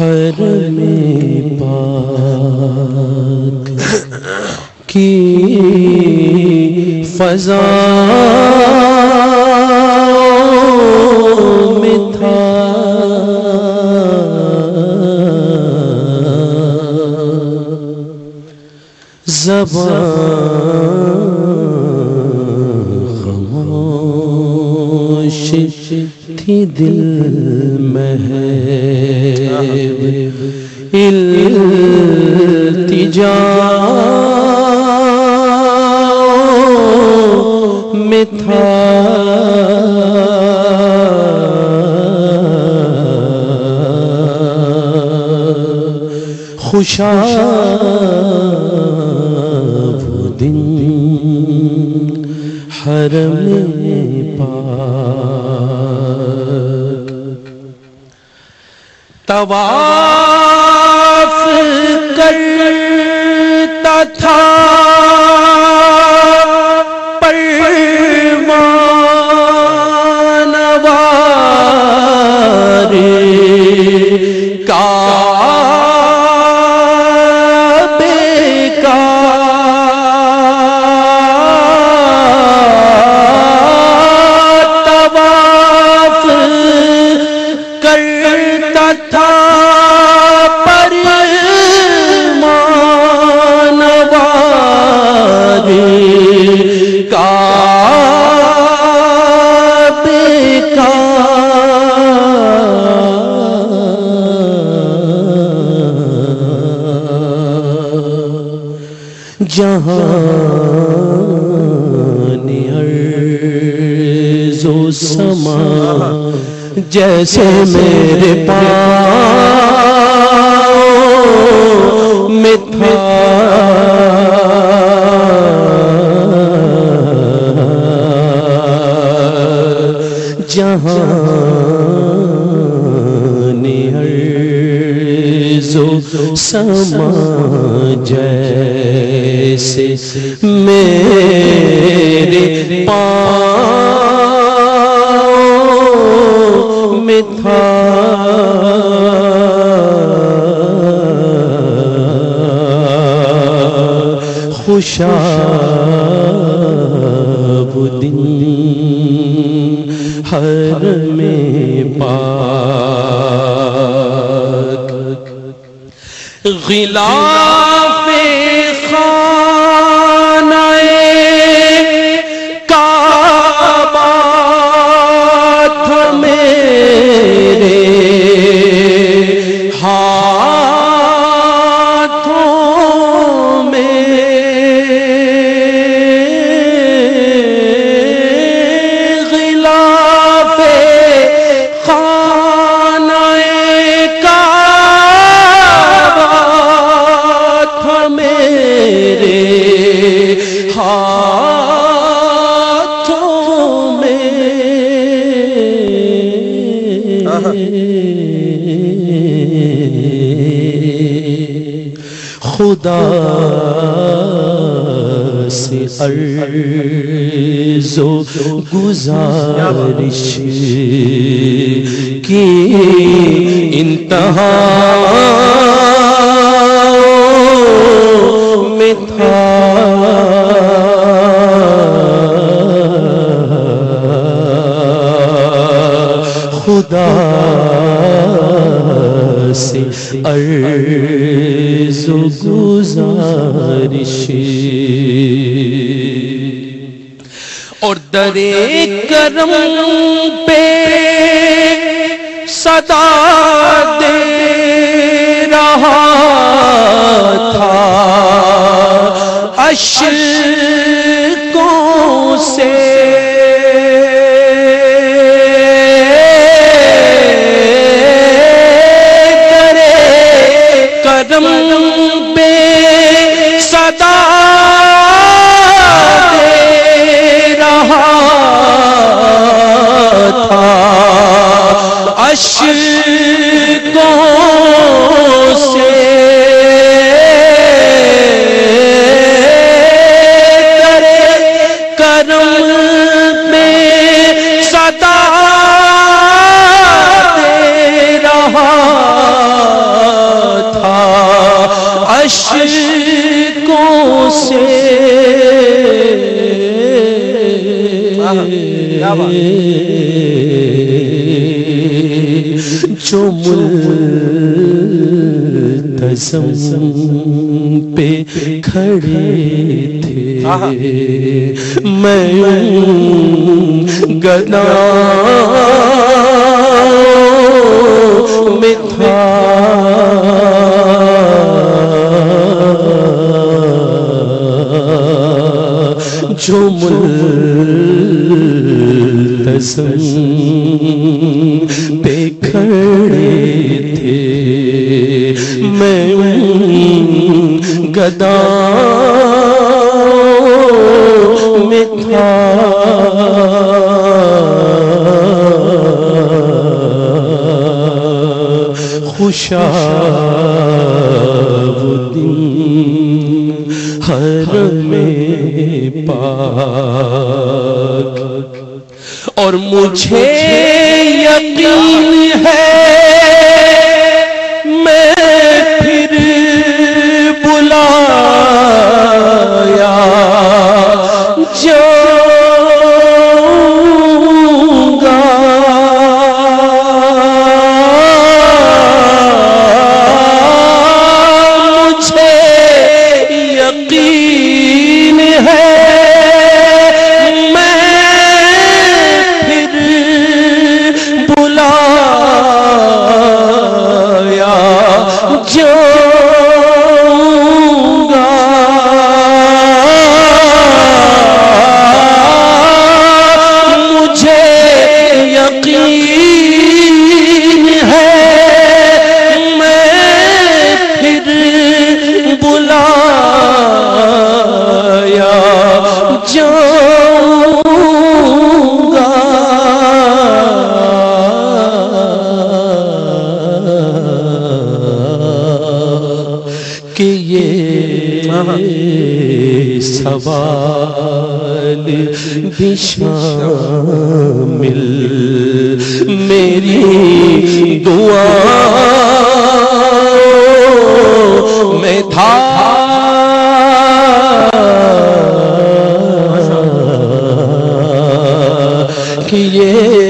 ہر میں پاک کی فضا میں تھا۔ زبان خاموش تھی دل میں التجا میں تھا خوشا وہ دن حرم پاک طواف کرتا تھا پروان جہان عرض و سما جیسے میرے پاؤں میں تھا۔ جہان سما جیسے میرے پاؤں میں تھا۔ خوشاب غلاف خدا سے عرض و گزارش کی انتہا میں تھا۔ خدا سے عرض گزارش اور درے کرم پہ صدا جو ملتزم پہ کھڑے تھے میں گدا میں تھا جو ملتزم پہ کھڑے تھے۔ میں گدا میں تھا۔ خوشا دن ہر میں پاک اور مجھے یقین ہے سوال بھی شامل۔ میری دعا۔ میں تھا۔ کہ یہ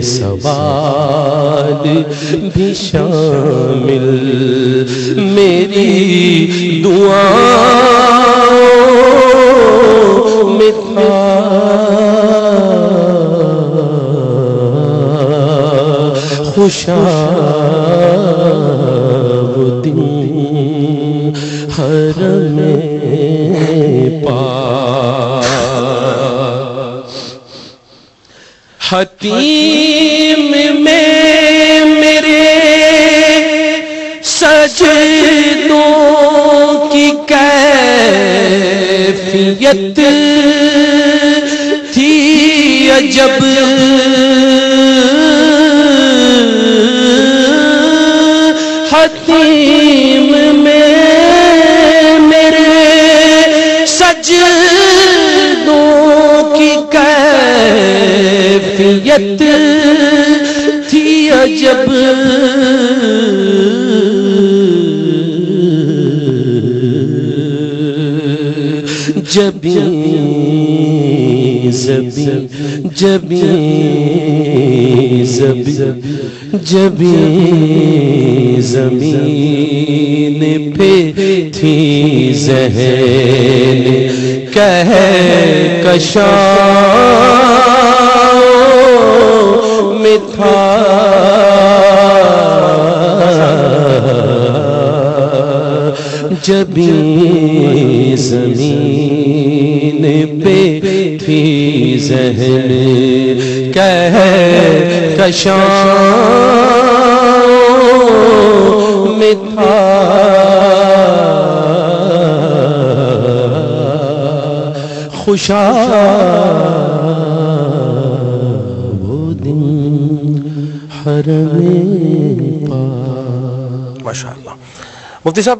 سوال بھی شامل۔ میری دعا میں تھا خوشا دن ہر میں پا حتیم سجدوں کی کیفیت تھی عجب۔ حتیم میں میرے سجدوں کی کیفیت تھی عجب۔ جبی زبی جبی زبی جبی زمین پہ تھی ذہن کہہ کشا میں تھا جبی زمین پہ تھی ذہن کہہ کشاں میں تھا۔ خوشا وہ دن ہر میں ماشاء اللہ مفتی صاحب